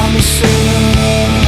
I'm a sinner.